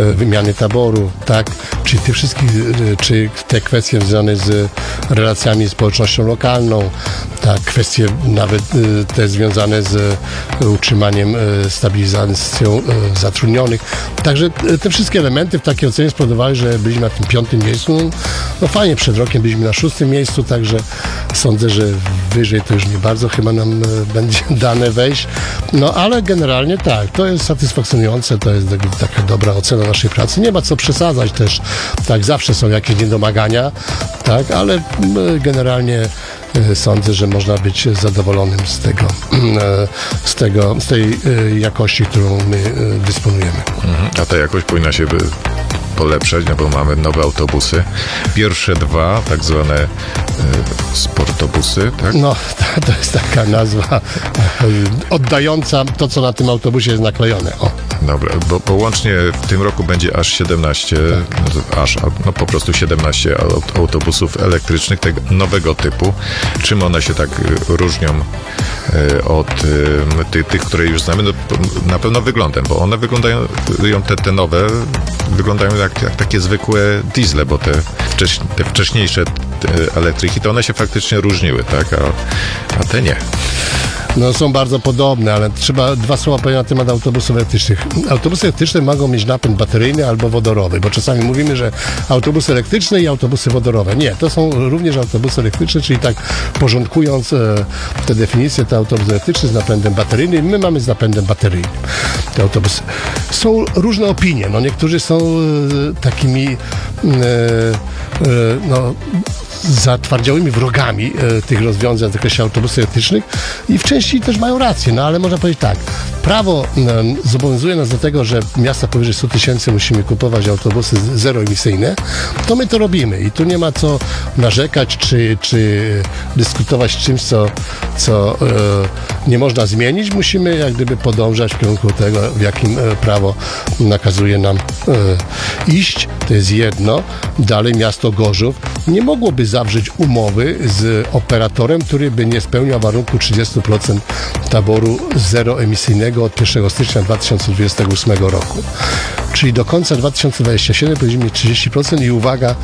e, wymiany taboru, tak? Czy te wszystkie, czy te kwestie związane z relacjami z społecznością lokalną, tak? Kwestie nawet e, te związane z utrzymaniem, e, stabilizacją zatrudnionych. Także te wszystkie elementy w takiej ocenie spowodowały, że byliśmy na tym piątym miejscu. No, fajnie, przed rokiem byliśmy na szóstym miejscu, także sądzę, że wyżej to już nie bardzo chyba nam będzie dane wejść. No ale generalnie tak, to jest satysfakcjonujące, to jest taka dobra ocena naszej pracy. Nie ma co przesadzać też, tak, zawsze są jakieś niedomagania, tak, ale m, generalnie e, sądzę, że można być zadowolonym z tego, e, z tego, z tej e, jakości, którą my e, dysponujemy. Mhm. A ta jakość powinna się by polepszać, no bo mamy nowe autobusy. Pierwsze dwa, tak zwane e, sportobusy, tak? No, to, to jest taka nazwa e, oddająca to, co na tym autobusie jest naklejone. O. Dobra, bo, bo łącznie w tym roku będzie aż 17, no, to aż, no po prostu 17 aut- autobusów elektrycznych tego nowego typu. Czym one się tak y, różnią y, od y, ty, tych, które już znamy? No, na pewno wyglądem, bo one wyglądają, y, te, te nowe wyglądają jak, jak takie zwykłe diesle, bo te, wcześ, te wcześniejsze te elektryki, to one się faktycznie różniły, tak? A, a te nie. No są bardzo podobne, ale trzeba dwa słowa powiedzieć na temat autobusów elektrycznych. Autobusy elektryczne mogą mieć napęd bateryjny albo wodorowy, bo czasami mówimy, że autobusy elektryczne i autobusy wodorowe. Nie, to są również autobusy elektryczne, czyli tak porządkując e, te definicje, te autobusy elektryczne z napędem bateryjnym, my mamy z napędem bateryjnym te autobusy. Są różne opinie, no niektórzy są e, takimi e, e, no, zatwardziałymi wrogami e, tych rozwiązań w zakresie autobusów elektrycznych i w części też mają rację, no ale można powiedzieć tak, prawo em, zobowiązuje nas do tego, że miasta powyżej 100 tysięcy musimy kupować autobusy zeroemisyjne, to my to robimy i tu nie ma co narzekać, czy, czy dyskutować czymś, co, co e, nie można zmienić, musimy jak gdyby podążać w kierunku tego, w jakim e, prawo nakazuje nam e, iść, to jest jedno. Dalej miasto Gorzów nie mogłoby zawrzeć umowy z operatorem, który by nie spełniał warunku 30% taboru zeroemisyjnego od 1 stycznia 2028 roku. Czyli do końca 2027 będziemy mieć 30% i uwaga,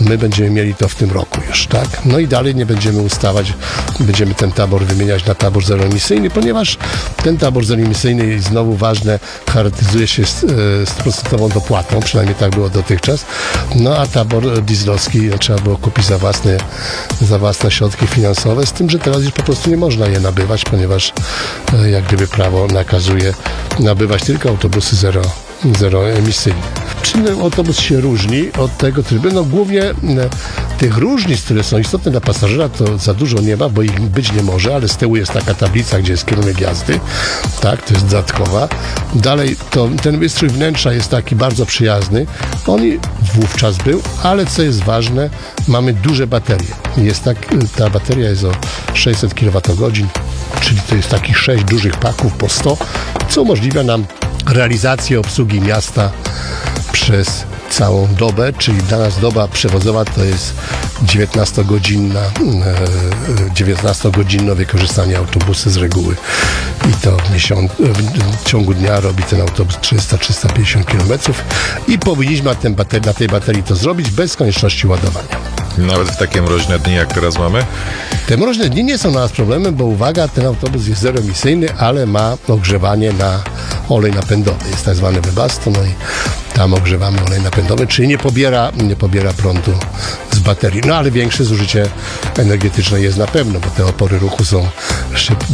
my będziemy mieli to w tym roku już, tak? No i dalej nie będziemy ustawać, będziemy ten tabor wymieniać na tabor zeroemisyjny, ponieważ ten tabor zeroemisyjny, znowu ważne, charakteryzuje się z, e, z procentową dopłatą, przynajmniej tak było dotychczas, no a tabor dieslowski no, trzeba było kupić za własne, za własne środki finansowe, z tym, że teraz już po prostu nie można je nabywać, ponieważ e, jak gdyby prawo nakazuje nabywać tylko autobusy zero zeroemisyjny. Czym autobus się różni od tego trybu? No głównie e, tych różnic, które są istotne dla pasażera, to za dużo nie ma, bo ich być nie może, ale z tyłu jest taka tablica, gdzie jest kierunek jazdy, tak, to jest dodatkowa. Dalej to, ten wystrój wnętrza jest taki bardzo przyjazny. On wówczas był, ale co jest ważne, mamy duże baterie. Jest tak, ta bateria jest o 600 kWh, czyli to jest takich 6 dużych paków po 100, co umożliwia nam realizację obsługi miasta przez całą dobę, czyli dla nas doba przewozowa to jest 19-godzinna, e, 19-godzinne wykorzystanie autobusu z reguły i to w, miesiąc, w ciągu dnia robi ten autobus 300-350 km i powinniśmy na, baterii, na tej baterii to zrobić bez konieczności ładowania. Nawet w takie mroźne dni, jak teraz mamy? Te mroźne dni nie są dla nas problemem, bo uwaga, ten autobus jest zeroemisyjny, ale ma ogrzewanie na olej napędowy. Jest tak zwany webasto, no i tam ogrzewamy olej napędowy, czyli nie pobiera, nie pobiera prądu z baterii. No ale większe zużycie energetyczne jest na pewno, bo te opory ruchu są,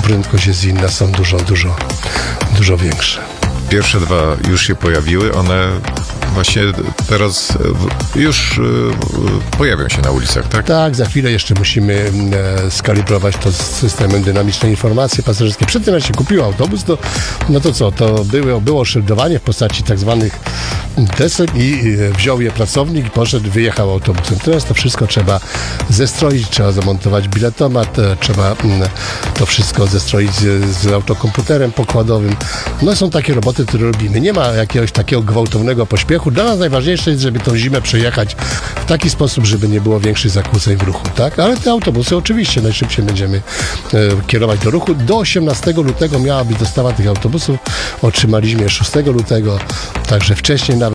prędkość jest inna, są dużo, dużo, dużo większe. Pierwsze dwa już się pojawiły, one właśnie teraz e, już e, pojawią się na ulicach, tak? Tak, za chwilę jeszcze musimy e, skalibrować to z systemem dynamicznej informacji pasażerskiej. Przed tym jak się kupił autobus, to no to co, to było, było szyldowanie w postaci tak zwanych desek i e, wziął je pracownik i poszedł, wyjechał autobusem. Teraz to wszystko trzeba zestroić, trzeba zamontować biletomat, e, trzeba mm, to wszystko zestroić z, z autokomputerem pokładowym. No są takie roboty, które robimy. Nie ma jakiegoś takiego gwałtownego pośpiechu. Dla nas najważniejsze jest, żeby tą zimę przejechać w taki sposób, żeby nie było większych zakłóceń w ruchu, tak? Ale te autobusy oczywiście najszybciej będziemy e, kierować do ruchu. Do 18 lutego miała być dostawa tych autobusów. Otrzymaliśmy je 6 lutego, także wcześniej nawet